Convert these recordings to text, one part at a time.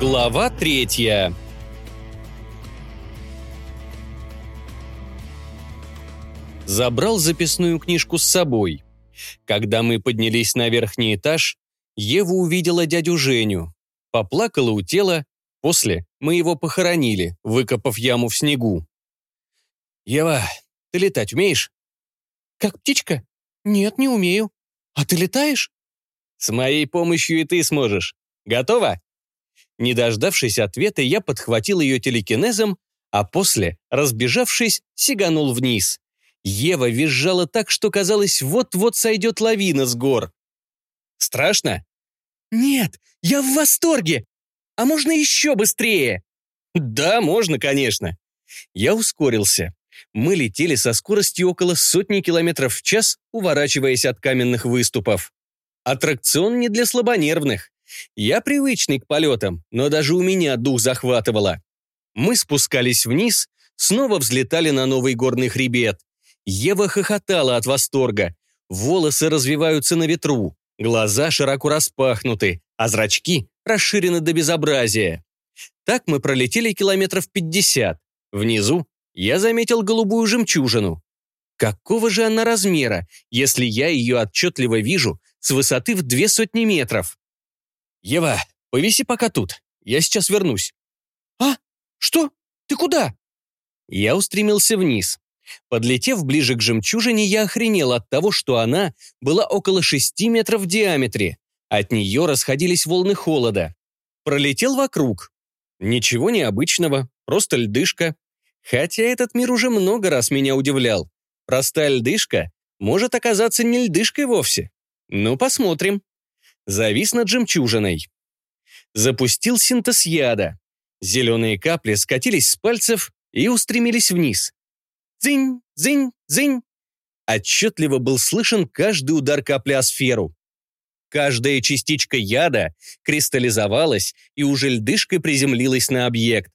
Глава третья Забрал записную книжку с собой. Когда мы поднялись на верхний этаж, Ева увидела дядю Женю. Поплакала у тела, после мы его похоронили, выкопав яму в снегу. «Ева, ты летать умеешь?» «Как птичка?» «Нет, не умею. А ты летаешь?» «С моей помощью и ты сможешь. Готова?» Не дождавшись ответа, я подхватил ее телекинезом, а после, разбежавшись, сиганул вниз. Ева визжала так, что казалось, вот-вот сойдет лавина с гор. «Страшно?» «Нет, я в восторге! А можно еще быстрее?» «Да, можно, конечно». Я ускорился. Мы летели со скоростью около сотни километров в час, уворачиваясь от каменных выступов. Аттракцион не для слабонервных. Я привычный к полетам, но даже у меня дух захватывало. Мы спускались вниз, снова взлетали на новый горный хребет. Ева хохотала от восторга. Волосы развиваются на ветру, глаза широко распахнуты, а зрачки расширены до безобразия. Так мы пролетели километров пятьдесят. Внизу я заметил голубую жемчужину. Какого же она размера, если я ее отчетливо вижу с высоты в две сотни метров? «Ева, повиси пока тут. Я сейчас вернусь». «А? Что? Ты куда?» Я устремился вниз. Подлетев ближе к жемчужине, я охренел от того, что она была около шести метров в диаметре. От нее расходились волны холода. Пролетел вокруг. Ничего необычного, просто льдышка. Хотя этот мир уже много раз меня удивлял. Простая льдышка может оказаться не льдышкой вовсе. Ну, посмотрим. Завис над жемчужиной. Запустил синтез яда. Зеленые капли скатились с пальцев и устремились вниз. Дзынь, дзынь, дзынь. Отчетливо был слышен каждый удар капли о сферу. Каждая частичка яда кристаллизовалась и уже льдышкой приземлилась на объект.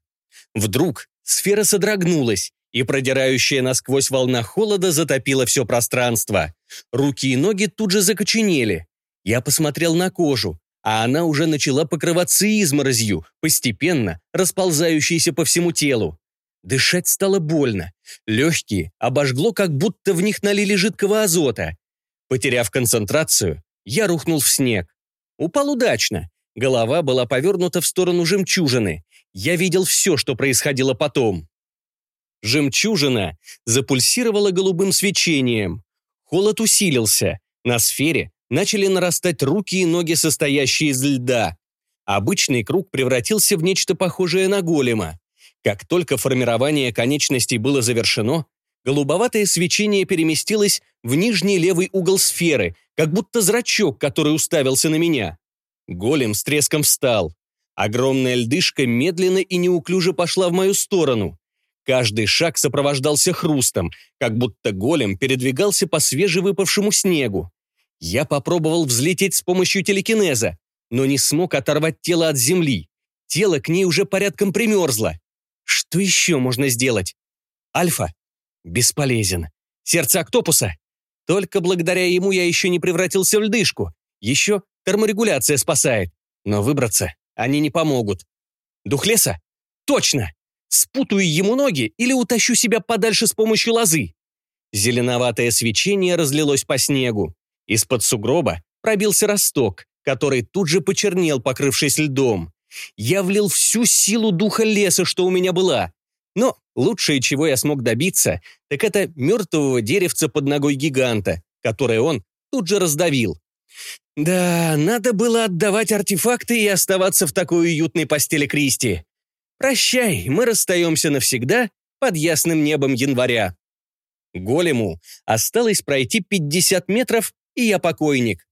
Вдруг сфера содрогнулась, и продирающая насквозь волна холода затопила все пространство. Руки и ноги тут же закоченели. Я посмотрел на кожу, а она уже начала покрываться изморозью, постепенно расползающейся по всему телу. Дышать стало больно. Легкие обожгло, как будто в них налили жидкого азота. Потеряв концентрацию, я рухнул в снег. Упал удачно. Голова была повернута в сторону жемчужины. Я видел все, что происходило потом. Жемчужина запульсировала голубым свечением. Холод усилился. На сфере начали нарастать руки и ноги, состоящие из льда. Обычный круг превратился в нечто похожее на голема. Как только формирование конечностей было завершено, голубоватое свечение переместилось в нижний левый угол сферы, как будто зрачок, который уставился на меня. Голем с треском встал. Огромная льдышка медленно и неуклюже пошла в мою сторону. Каждый шаг сопровождался хрустом, как будто голем передвигался по свежевыпавшему снегу. Я попробовал взлететь с помощью телекинеза, но не смог оторвать тело от земли. Тело к ней уже порядком примерзло. Что еще можно сделать? Альфа? Бесполезен. Сердце октопуса? Только благодаря ему я еще не превратился в льдышку. Еще терморегуляция спасает. Но выбраться они не помогут. Дух леса? Точно! Спутаю ему ноги или утащу себя подальше с помощью лозы. Зеленоватое свечение разлилось по снегу. Из-под сугроба пробился росток, который тут же почернел, покрывшись льдом. Я влил всю силу духа леса, что у меня была. Но лучшее, чего я смог добиться, так это мертвого деревца под ногой гиганта, которое он тут же раздавил. Да, надо было отдавать артефакты и оставаться в такой уютной постели Кристи. Прощай, мы расстаемся навсегда под ясным небом января. Голему осталось пройти 50 метров, и я покойник.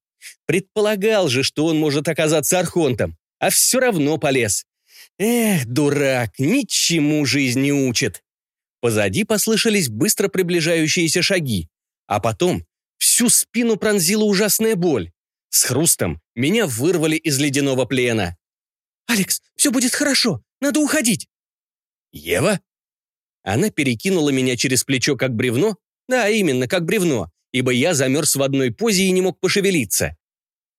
Предполагал же, что он может оказаться архонтом а все равно полез. Эх, дурак, ничему жизнь не учит. Позади послышались быстро приближающиеся шаги, а потом всю спину пронзила ужасная боль. С хрустом меня вырвали из ледяного плена. «Алекс, все будет хорошо, надо уходить!» «Ева?» Она перекинула меня через плечо как бревно, да, именно как бревно, ибо я замерз в одной позе и не мог пошевелиться.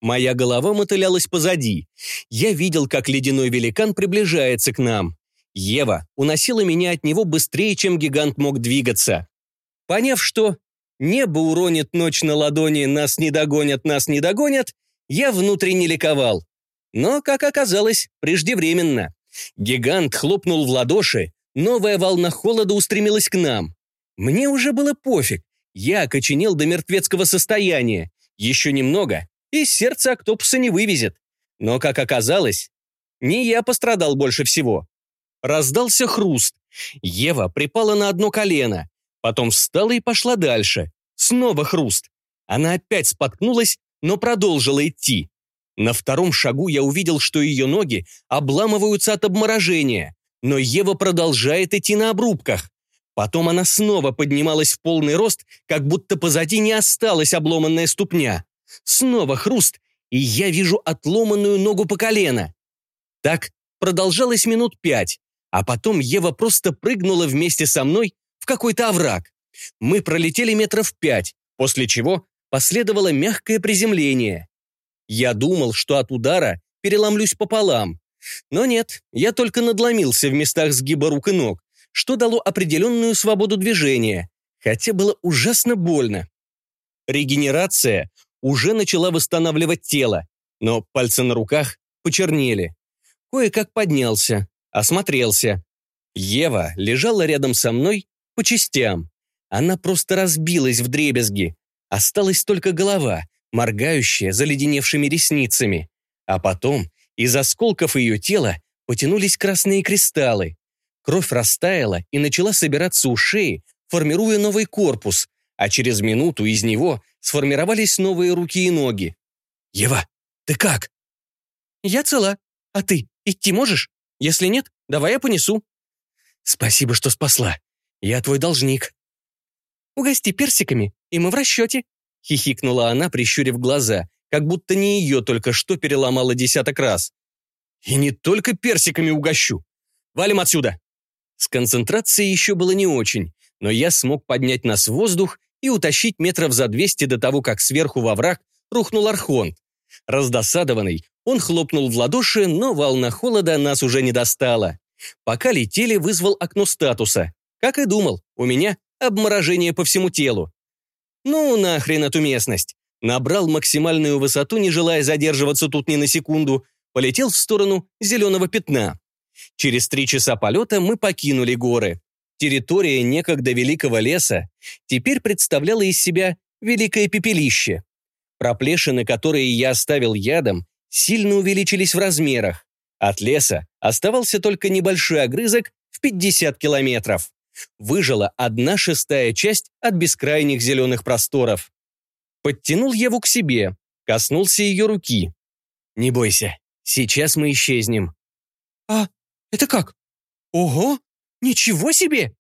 Моя голова мотылялась позади. Я видел, как ледяной великан приближается к нам. Ева уносила меня от него быстрее, чем гигант мог двигаться. Поняв, что небо уронит ночь на ладони, нас не догонят, нас не догонят, я внутренне ликовал. Но, как оказалось, преждевременно. Гигант хлопнул в ладоши, новая волна холода устремилась к нам. Мне уже было пофиг, я окоченел до мертвецкого состояния. Еще немного, и сердце октопуса не вывезет. Но, как оказалось, не я пострадал больше всего. Раздался хруст. Ева припала на одно колено, потом встала и пошла дальше. Снова хруст. Она опять споткнулась, но продолжила идти. На втором шагу я увидел, что ее ноги обламываются от обморожения, но Ева продолжает идти на обрубках. Потом она снова поднималась в полный рост, как будто позади не осталась обломанная ступня. Снова хруст, и я вижу отломанную ногу по колено. Так продолжалось минут пять, а потом Ева просто прыгнула вместе со мной в какой-то овраг. Мы пролетели метров пять, после чего последовало мягкое приземление. Я думал, что от удара переломлюсь пополам. Но нет, я только надломился в местах сгиба рук и ног, что дало определенную свободу движения, хотя было ужасно больно. Регенерация уже начала восстанавливать тело, но пальцы на руках почернели. Кое-как поднялся, осмотрелся. Ева лежала рядом со мной по частям. Она просто разбилась в дребезги. Осталась только голова, моргающая заледеневшими ресницами. А потом из осколков ее тела потянулись красные кристаллы. Кровь растаяла и начала собираться у шеи, формируя новый корпус, а через минуту из него сформировались новые руки и ноги. «Ева, ты как?» «Я цела. А ты идти можешь? Если нет, давай я понесу». «Спасибо, что спасла. Я твой должник». «Угости персиками, и мы в расчете», — хихикнула она, прищурив глаза, как будто не ее только что переломала десяток раз. «И не только персиками угощу. Валим отсюда!» С концентрацией еще было не очень, но я смог поднять нас в воздух и утащить метров за 200 до того, как сверху во враг рухнул Архонт. Раздосадованный, он хлопнул в ладоши, но волна холода нас уже не достала. Пока летели, вызвал окно статуса. Как и думал, у меня обморожение по всему телу. Ну, нахрен эту местность. Набрал максимальную высоту, не желая задерживаться тут ни на секунду, полетел в сторону зеленого пятна. Через три часа полета мы покинули горы. Территория некогда великого леса теперь представляла из себя великое пепелище. Проплешины, которые я оставил ядом, сильно увеличились в размерах. От леса оставался только небольшой огрызок в 50 километров. Выжила одна шестая часть от бескрайних зеленых просторов. Подтянул Еву к себе, коснулся ее руки. «Не бойся, сейчас мы исчезнем». «А это как? Ого! Ничего себе!»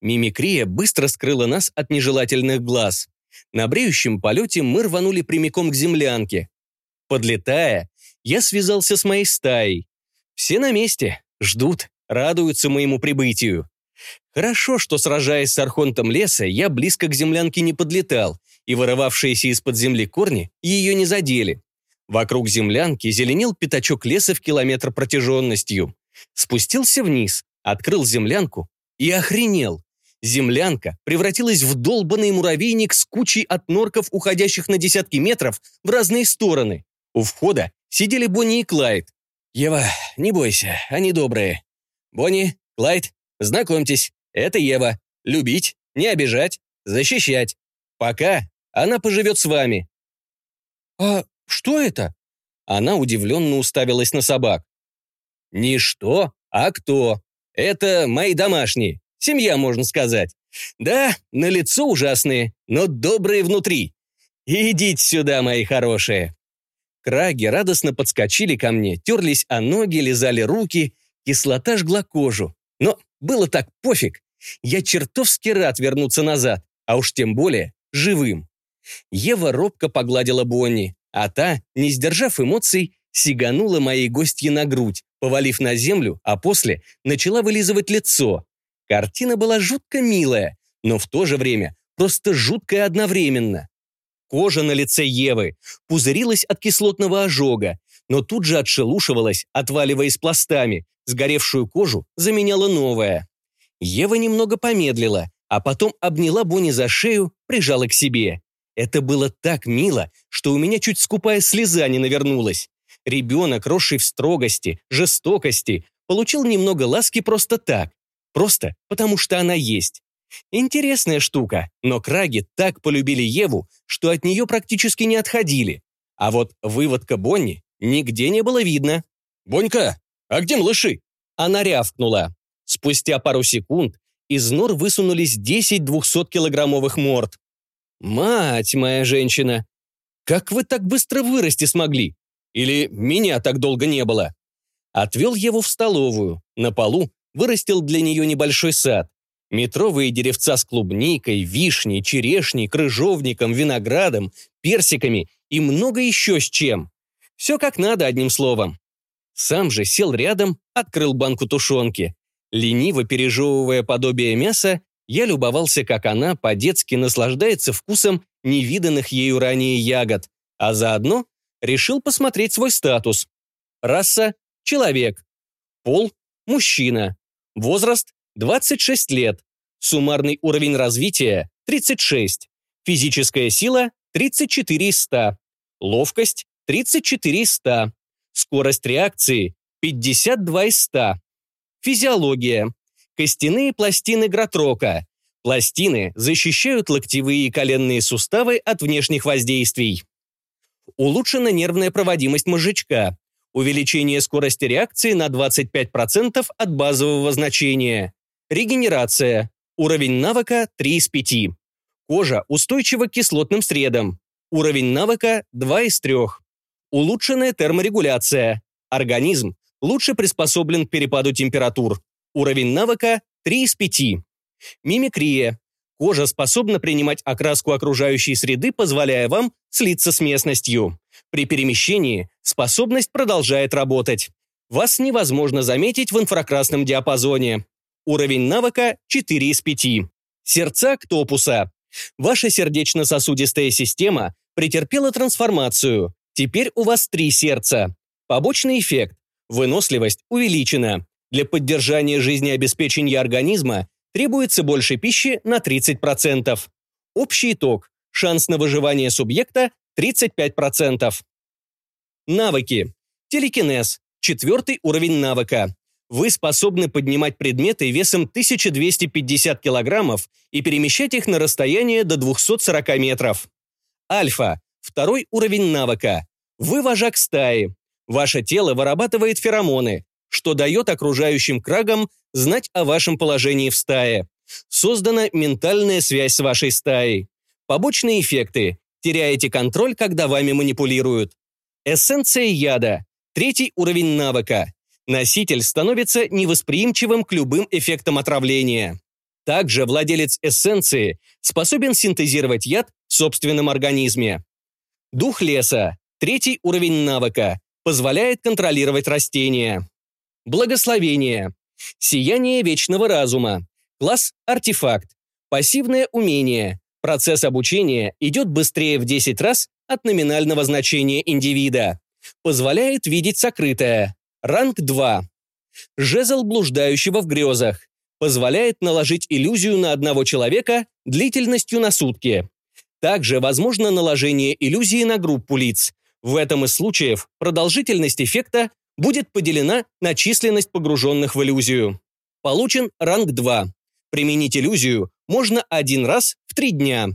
Мимикрия быстро скрыла нас от нежелательных глаз. На бреющем полете мы рванули прямиком к землянке. Подлетая, я связался с моей стаей. Все на месте, ждут, радуются моему прибытию. Хорошо, что, сражаясь с архонтом леса, я близко к землянке не подлетал, и вырывавшиеся из-под земли корни ее не задели. Вокруг землянки зеленел пятачок леса в километр протяженностью. Спустился вниз, открыл землянку и охренел. Землянка превратилась в долбанный муравейник с кучей отнорков, уходящих на десятки метров в разные стороны. У входа сидели Бонни и Клайд. «Ева, не бойся, они добрые. Бонни, Клайд, знакомьтесь, это Ева. Любить, не обижать, защищать. Пока она поживет с вами». «А что это?» Она удивленно уставилась на собак. Не что, а кто. Это мои домашние. Семья, можно сказать. Да, на лицо ужасные, но добрые внутри. Идите сюда, мои хорошие. Краги радостно подскочили ко мне, терлись о ноги, лизали руки. Кислота жгла кожу. Но было так пофиг. Я чертовски рад вернуться назад, а уж тем более живым. Ева робко погладила Бонни, а та, не сдержав эмоций, сиганула моей гостье на грудь, повалив на землю, а после начала вылизывать лицо. Картина была жутко милая, но в то же время просто жуткая одновременно. Кожа на лице Евы пузырилась от кислотного ожога, но тут же отшелушивалась, отваливаясь пластами. Сгоревшую кожу заменяла новая. Ева немного помедлила, а потом обняла Бонни за шею, прижала к себе. Это было так мило, что у меня чуть скупая слеза не навернулась. Ребенок, росший в строгости, жестокости, получил немного ласки просто так. Просто потому что она есть. Интересная штука, но краги так полюбили Еву, что от нее практически не отходили. А вот выводка Бонни нигде не было видно. «Бонька, а где малыши?» Она рявкнула. Спустя пару секунд из нор высунулись 10 двухсоткилограммовых морд. «Мать моя женщина! Как вы так быстро вырасти смогли? Или меня так долго не было?» Отвел его в столовую. На полу вырастил для нее небольшой сад. Метровые деревца с клубникой, вишней, черешней, крыжовником, виноградом, персиками и много еще с чем. Все как надо, одним словом. Сам же сел рядом, открыл банку тушенки. Лениво пережевывая подобие мяса, я любовался, как она по-детски наслаждается вкусом невиданных ею ранее ягод, а заодно решил посмотреть свой статус. Раса – человек. Пол – мужчина. Возраст 26 лет. Суммарный уровень развития – 36. Физическая сила – 34 из 100. Ловкость – 34 из 100. Скорость реакции – 52 из 100. Физиология. Костяные пластины Гратрока. Пластины защищают локтевые и коленные суставы от внешних воздействий. Улучшена нервная проводимость мозжечка. Увеличение скорости реакции на 25% от базового значения. Регенерация. Уровень навыка 3 из 5. Кожа устойчива к кислотным средам. Уровень навыка 2 из 3. Улучшенная терморегуляция. Организм лучше приспособлен к перепаду температур. Уровень навыка 3 из 5. Мимикрия. Кожа способна принимать окраску окружающей среды, позволяя вам слиться с местностью. При перемещении способность продолжает работать. Вас невозможно заметить в инфракрасном диапазоне. Уровень навыка 4 из 5. Сердца Ктопуса. Ваша сердечно-сосудистая система претерпела трансформацию. Теперь у вас три сердца. Побочный эффект. Выносливость увеличена. Для поддержания жизнеобеспечения организма требуется больше пищи на 30%. Общий итог. Шанс на выживание субъекта 35%. Навыки. Телекинез. Четвертый уровень навыка. Вы способны поднимать предметы весом 1250 килограммов и перемещать их на расстояние до 240 метров. Альфа. Второй уровень навыка. Вы вожак стаи. Ваше тело вырабатывает феромоны, что дает окружающим крагам знать о вашем положении в стае. Создана ментальная связь с вашей стаей. Побочные эффекты. Теряете контроль, когда вами манипулируют. Эссенция яда. Третий уровень навыка. Носитель становится невосприимчивым к любым эффектам отравления. Также владелец эссенции способен синтезировать яд в собственном организме. Дух леса. Третий уровень навыка. Позволяет контролировать растения. Благословение. Сияние вечного разума. Класс «Артефакт». Пассивное умение. Процесс обучения идет быстрее в 10 раз от номинального значения индивида. Позволяет видеть сокрытое. Ранг 2. Жезл блуждающего в грезах. Позволяет наложить иллюзию на одного человека длительностью на сутки. Также возможно наложение иллюзии на группу лиц. В этом из случаев продолжительность эффекта будет поделена на численность погруженных в иллюзию. Получен ранг 2. Применить иллюзию можно один раз в три дня.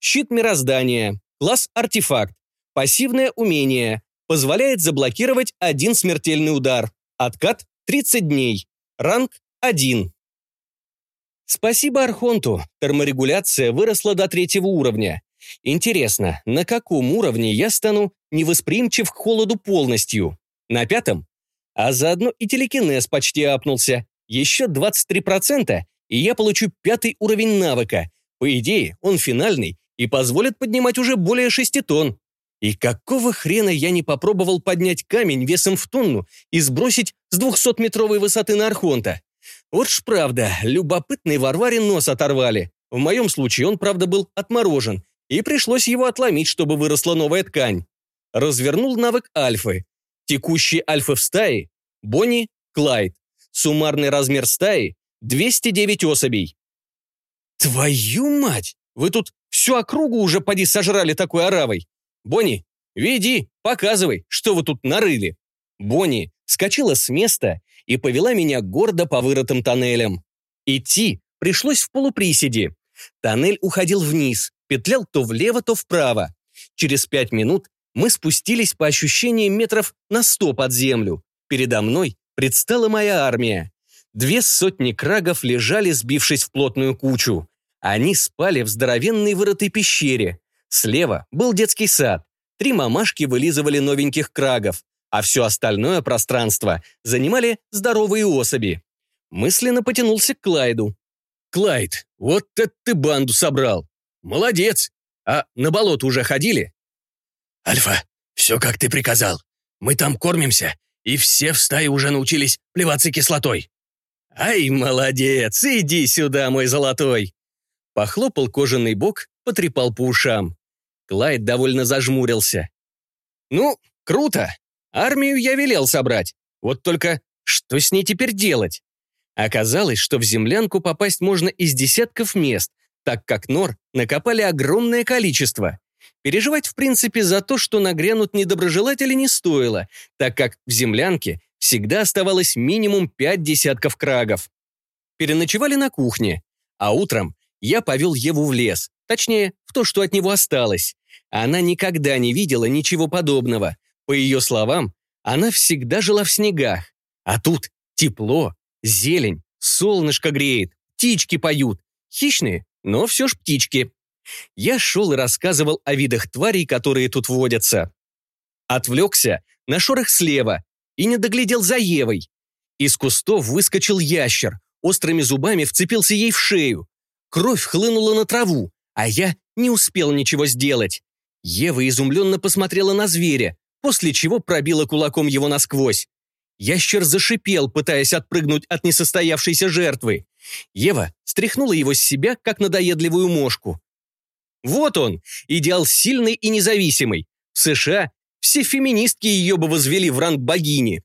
Щит мироздания. Класс артефакт. Пассивное умение. Позволяет заблокировать один смертельный удар. Откат 30 дней. Ранг 1. Спасибо Архонту. Терморегуляция выросла до третьего уровня. Интересно, на каком уровне я стану невосприимчив к холоду полностью? На пятом? А заодно и телекинез почти апнулся. Еще 23%, и я получу пятый уровень навыка. По идее, он финальный и позволит поднимать уже более 6 тонн. И какого хрена я не попробовал поднять камень весом в тонну и сбросить с 200-метровой высоты на Архонта? Вот ж правда, любопытный Варваре нос оторвали. В моем случае он, правда, был отморожен, и пришлось его отломить, чтобы выросла новая ткань. Развернул навык альфы. Текущие альфы в стае – Бонни, Клайд. Суммарный размер стаи – 209 особей. Твою мать! Вы тут всю округу уже поди сожрали такой оравой. Бонни, веди, показывай, что вы тут нарыли. Бонни скочила с места и повела меня гордо по вырытым тоннелям. Идти пришлось в полуприседе. Тоннель уходил вниз, петлял то влево, то вправо. Через пять минут мы спустились по ощущениям метров на сто под землю. Передо мной предстала моя армия. Две сотни крагов лежали, сбившись в плотную кучу. Они спали в здоровенной вырытой пещере. Слева был детский сад. Три мамашки вылизывали новеньких крагов, а все остальное пространство занимали здоровые особи. Мысленно потянулся к Клайду. «Клайд, вот это ты банду собрал! Молодец! А на болото уже ходили?» «Альфа, все как ты приказал. Мы там кормимся, и все в стае уже научились плеваться кислотой». «Ай, молодец! Иди сюда, мой золотой!» Похлопал кожаный бок, потрепал по ушам. Клайд довольно зажмурился. «Ну, круто! Армию я велел собрать. Вот только что с ней теперь делать?» Оказалось, что в землянку попасть можно из десятков мест, так как нор накопали огромное количество. Переживать, в принципе, за то, что нагрянут недоброжелатели, не стоило, так как в землянке всегда оставалось минимум пять десятков крагов. Переночевали на кухне, а утром я повел Еву в лес, точнее, в то, что от него осталось. Она никогда не видела ничего подобного. По ее словам, она всегда жила в снегах. А тут тепло, Зелень, солнышко греет, птички поют. Хищные, но все ж птички. Я шел и рассказывал о видах тварей, которые тут водятся. Отвлекся на шорох слева и не доглядел за Евой. Из кустов выскочил ящер, острыми зубами вцепился ей в шею. Кровь хлынула на траву, а я не успел ничего сделать. Ева изумленно посмотрела на зверя, после чего пробила кулаком его насквозь. Ящер зашипел, пытаясь отпрыгнуть от несостоявшейся жертвы. Ева стряхнула его с себя, как надоедливую мошку. Вот он, идеал сильный и независимый. В США все феминистки ее бы возвели в ранг богини.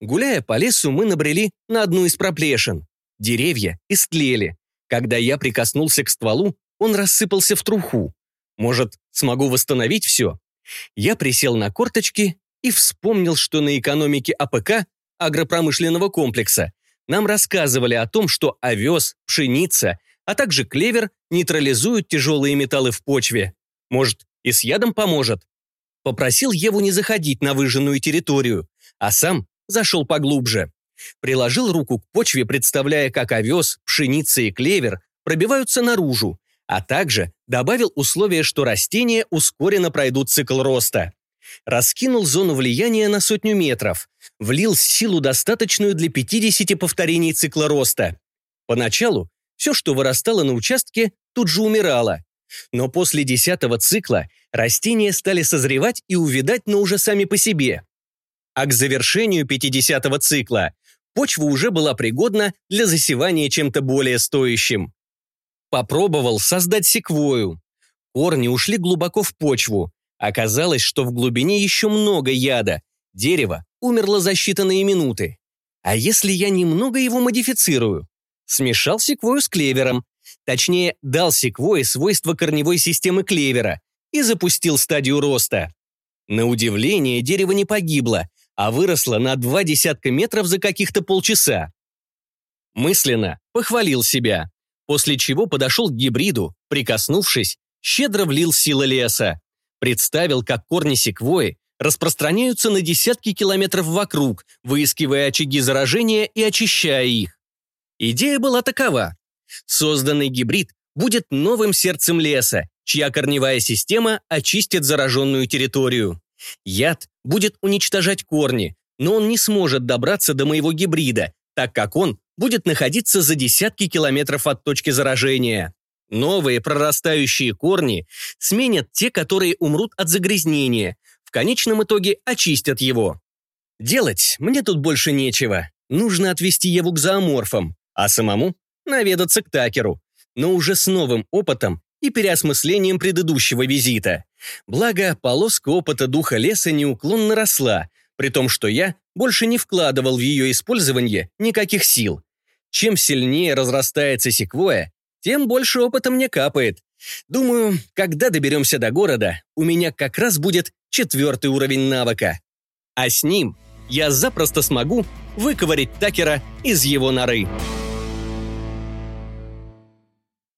Гуляя по лесу, мы набрели на одну из проплешин. Деревья истлели. Когда я прикоснулся к стволу, он рассыпался в труху. Может, смогу восстановить все? Я присел на корточки и вспомнил, что на экономике АПК, агропромышленного комплекса, нам рассказывали о том, что овес, пшеница, а также клевер нейтрализуют тяжелые металлы в почве. Может, и с ядом поможет? Попросил Еву не заходить на выжженную территорию, а сам зашел поглубже. Приложил руку к почве, представляя, как овес, пшеница и клевер пробиваются наружу, а также добавил условие, что растения ускоренно пройдут цикл роста раскинул зону влияния на сотню метров, влил силу, достаточную для 50 повторений цикла роста. Поначалу все, что вырастало на участке, тут же умирало. Но после десятого цикла растения стали созревать и увядать, но уже сами по себе. А к завершению 50-го цикла почва уже была пригодна для засевания чем-то более стоящим. Попробовал создать секвою. Корни ушли глубоко в почву, Оказалось, что в глубине еще много яда. Дерево умерло за считанные минуты. А если я немного его модифицирую? Смешал секвою с клевером. Точнее, дал секвое свойства корневой системы клевера и запустил стадию роста. На удивление, дерево не погибло, а выросло на два десятка метров за каких-то полчаса. Мысленно похвалил себя, после чего подошел к гибриду, прикоснувшись, щедро влил силы леса. Представил, как корни секвои распространяются на десятки километров вокруг, выискивая очаги заражения и очищая их. Идея была такова. Созданный гибрид будет новым сердцем леса, чья корневая система очистит зараженную территорию. Яд будет уничтожать корни, но он не сможет добраться до моего гибрида, так как он будет находиться за десятки километров от точки заражения. Новые прорастающие корни сменят те, которые умрут от загрязнения, в конечном итоге очистят его. Делать мне тут больше нечего. Нужно отвести Еву к зооморфам, а самому наведаться к Такеру, но уже с новым опытом и переосмыслением предыдущего визита. Благо, полоска опыта духа леса неуклонно росла, при том, что я больше не вкладывал в ее использование никаких сил. Чем сильнее разрастается секвоя, тем больше опыта мне капает. Думаю, когда доберемся до города, у меня как раз будет четвертый уровень навыка. А с ним я запросто смогу выковырять Такера из его норы.